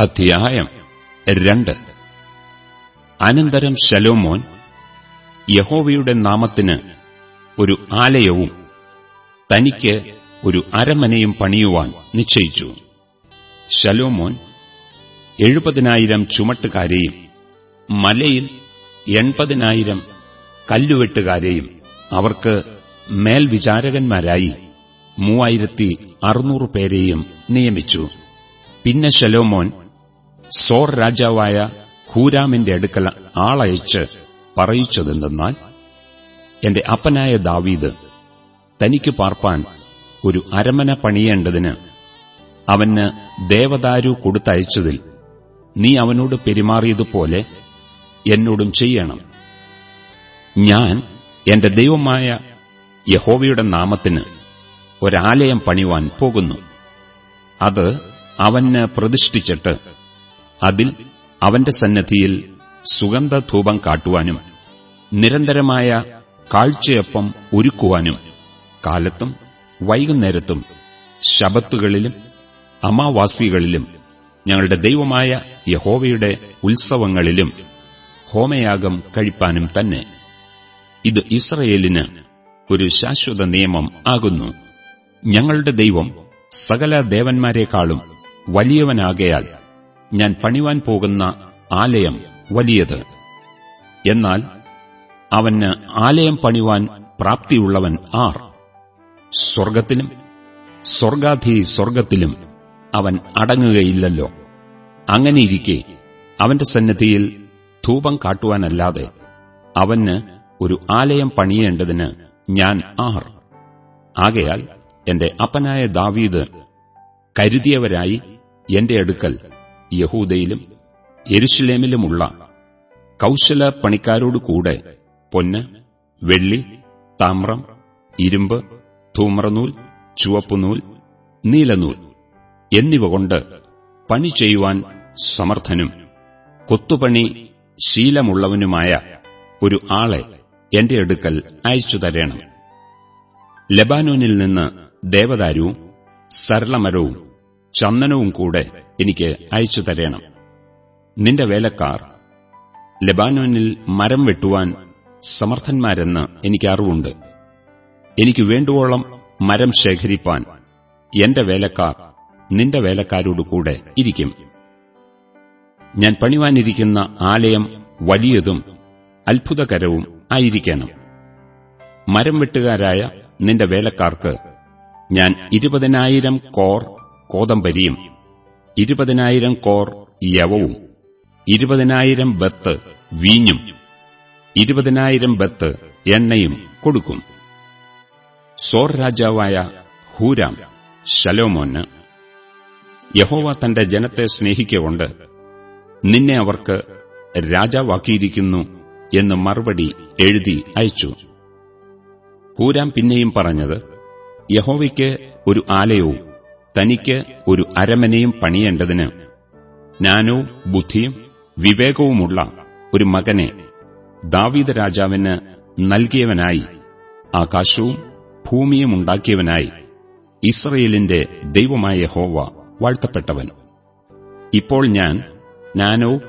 അധ്യായം രണ്ട്. അനന്തരം ശലോമോൻ യഹോവയുടെ നാമത്തിന് ഒരു ആലയവും തനിക്ക് ഒരു അരമനയും പണിയുവാൻ നിശ്ചയിച്ചു. ശലോമോൻ എഴുപതിനായിരം ചുമട്ടുകാരെയും മലയിൽ എൺപതിനായിരം കല്ലുവെട്ടുകാരെയും അവർക്ക് മേൽവിചാരകന്മാരായി മൂവായിരത്തി അറുന്നൂറ് പേരെയും നിയമിച്ചു. പിന്നെ ശലോമോൻ സോർ രാജാവായ ഹൂരാമിന്റെ അടുക്കൽ ആളയച്ച് പറയിച്ചതെന്തെന്നാൽ എന്റെ അപ്പനായ ദാവീദ് തനിക്ക് പാർപ്പാൻ ഒരു അരമന പണിയേണ്ടതിന് അവന് ദേവദാരു കൊടുത്തയച്ചതിൽ നീ അവനോട് പെരുമാറിയതുപോലെ എന്നോടും ചെയ്യണം. ഞാൻ എന്റെ ദൈവമായ യഹോവയുടെ നാമത്തിന് ഒരാലയം പണിവാൻ പോകുന്നു. അത് അവന് പ്രതിഷ്ഠിച്ചിട്ട് അതിൽ അവന്റെ സന്നദ്ധിയിൽ സുഗന്ധധൂപം കാട്ടുവാനും നിരന്തരമായ കാഴ്ചയപ്പം ഒരുക്കുവാനും കാലത്തും വൈകുന്നേരത്തും ശബത്തുകളിലും അമാവാസികളിലും ഞങ്ങളുടെ ദൈവമായ യഹോവയുടെ ഉത്സവങ്ങളിലും ഹോമയാഗം കഴിപ്പാനും തന്നെ. ഇത് ഇസ്രയേലിന് ഒരു ശാശ്വത നിയമം ആകുന്നു. ഞങ്ങളുടെ ദൈവം സകല ദേവന്മാരെക്കാളും വലിയവനാകയാൽ ഞാൻ പണിവാൻ പോകുന്ന ആലയം വലിയത്. എന്നാൽ അവന് ആലയം പണിവാൻ പ്രാപ്തിയുള്ളവൻ ആർ. സ്വർഗത്തിലും സ്വർഗാധി സ്വർഗത്തിലും അവൻ അടങ്ങുകയില്ലല്ലോ. അങ്ങനെയിരിക്കെ അവന്റെ സന്നദ്ധിയിൽ ധൂപം കാട്ടുവാനല്ലാതെ അവന് ഒരു ആലയം പണിയേണ്ടതിന് ഞാൻ ആർ. ആകയാൽ എന്റെ അപ്പനായ ദാവീദ് കരുതിയവരായി എന്റെ അടുക്കൽ യഹൂദയിലും എരുഷലേമിലുമുള്ള കൗശല പണിക്കാരോടുകൂടെ പൊന്ന് വെള്ളി താമ്രം ഇരുമ്പ് ധൂമ്രനൂൽ ചുവപ്പുനൂൽ നീലനൂൽ എന്നിവ കൊണ്ട് പണി ചെയ്യുവാൻ സമർത്ഥനും കൊത്തുപണി ശീലമുള്ളവനുമായ ഒരു ആളെ എന്റെ അടുക്കൽ അയച്ചു തരേണം. ലബാനോനിൽ നിന്ന് ദേവദാരുവും സരളമരവും ചന്ദനവും കൂടെ എനിക്ക് അയച്ചു തരേണം. നിന്റെ വേലക്കാർ ലബാനോനിൽ മരം വെട്ടുവാൻ സമർത്ഥന്മാരെന്ന് എനിക്ക് അറിവുണ്ട്. എനിക്ക് വേണ്ടുവോളം മരം ശേഖരിപ്പാൻ എന്റെ വേലക്കാർ നിന്റെ വേലക്കാരോട് കൂടെ ഇരിക്കും. ഞാൻ പണിവാനിരിക്കുന്ന ആലയം വലിയതും അത്ഭുതകരവും ആയിരിക്കണം. മരം വെട്ടുകാരായ നിന്റെ വേലക്കാർക്ക് ഞാൻ ഇരുപതിനായിരം കോർ കോതമ്പരിയും ഇരുപതിനായിരം കോർ യവവും ഇരുപതിനായിരം ബത്ത് വീഞ്ഞും ഇരുപതിനായിരം ബത്ത് എണ്ണയും കൊടുക്കും. സോർ രാജാവായ ഹൂരാം ശലോമോന് യഹോവ തന്റെ ജനത്തെ സ്നേഹിക്കൊണ്ട് നിന്നെ അവർക്ക് രാജാവാക്കിയിരിക്കുന്നു എന്ന് മറുപടി എഴുതി അയച്ചു. ഹൂരാം പിന്നെയും പറഞ്ഞത് യഹോവയ്ക്ക് ഒരു ആലയവും തനിക്ക് ഒരു അരമനയും പണിയേണ്ടതിന് ജ്ഞാനവും ബുദ്ധിയും വിവേകവുമുള്ള ഒരു മകനെ ദാവീദ് രാജാവിന് നൽകിയവനായി ആകാശവും ഭൂമിയും ഉണ്ടാക്കിയവനായി ഇസ്രയേലിന്റെ ദൈവമായ ഹോവ വാഴ്ത്തപ്പെട്ടവൻ. ഇപ്പോൾ ഞാൻ ജ്ഞാനവും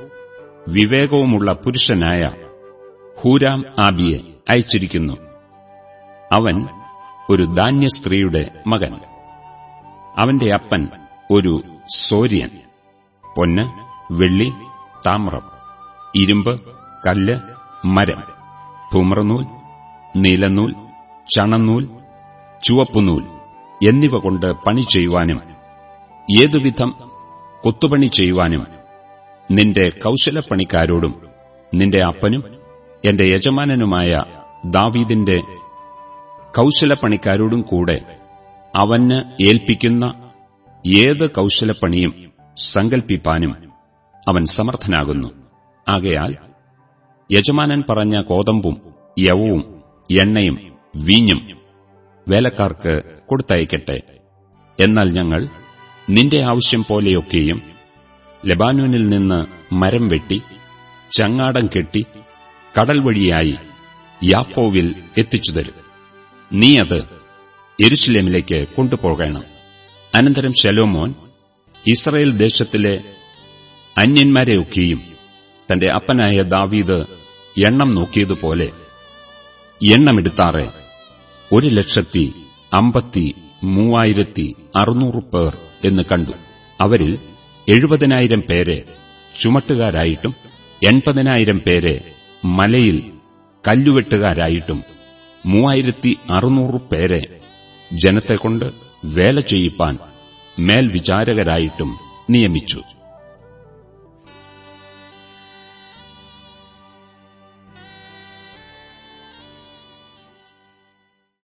വിവേകവുമുള്ള പുരുഷനായ ഹൂരാം ആബിയെ അയച്ചിരിക്കുന്നു. അവൻ ഒരു ധാന്യസ്ത്രീയുടെ മകൻ. അവന്റെ അപ്പൻ ഒരു സോര്യൻ. പൊന്ന് വെള്ളി താമ്രം. ഇരുമ്പ് കല്ല് മരം. ധൂമ്രനൂൽ നീലനൂൽ ചണനൂൽ ചുവപ്പുനൂൽ എന്നിവ കൊണ്ട് പണി ചെയ്യുവാനും ഏതുവിധം കൊത്തുപണി ചെയ്യുവാനും നിന്റെ കൗശലപ്പണിക്കാരോടും നിന്റെ അപ്പനും എന്റെ യജമാനനുമായ ദാവീദിന്റെ കൗശലപ്പണിക്കാരോടും കൂടെ അവന് ഏൽപ്പിക്കുന്ന ഏത് കൗശലപ്പണിയും സങ്കൽപ്പിപ്പാനും അവൻ സമർത്ഥനാകുന്നു. ആകയാൽ യജമാനൻ പറഞ്ഞ കോതമ്പും യവവും എണ്ണയും വീഞ്ഞും വേലക്കാർക്ക് കൊടുത്തയക്കട്ടെ. എന്നാൽ ഞങ്ങൾ നിന്റെ ആവശ്യം പോലെയൊക്കെയും ലബാനൂനിൽ നിന്ന് മരം വെട്ടി ചങ്ങാടം കെട്ടി കടൽ വഴിയായി യാഫോവിൽ എത്തിച്ചു തരും. നീ അത് എരുശലേമിലേക്ക് കൊണ്ടുപോകണം. അനന്തരം ശലോമോൻ ഇസ്രയേൽ ദേശത്തിലെ അന്യന്മാരെയൊക്കെയും തന്റെ അപ്പനായ ദാവീദ് എണ്ണം നോക്കിയതുപോലെ എണ്ണമെടുത്താറെ ഒരു ലക്ഷത്തി അമ്പത്തി മൂവായിരത്തി അറുന്നൂറ് പേർ എന്ന് കണ്ടു. അവരിൽ എഴുപതിനായിരം പേരെ ചുമട്ടുകാരായിട്ടും എൺപതിനായിരം പേരെ മലയിൽ കല്ലുവെട്ടുകാരായിട്ടും മൂവായിരത്തി അറുന്നൂറ് പേരെ ജനത്തെക്കൊണ്ട് വേല ചെയ്യിപ്പാൻ മേൽവിചാരകരായിട്ടും നിയമിച്ചു.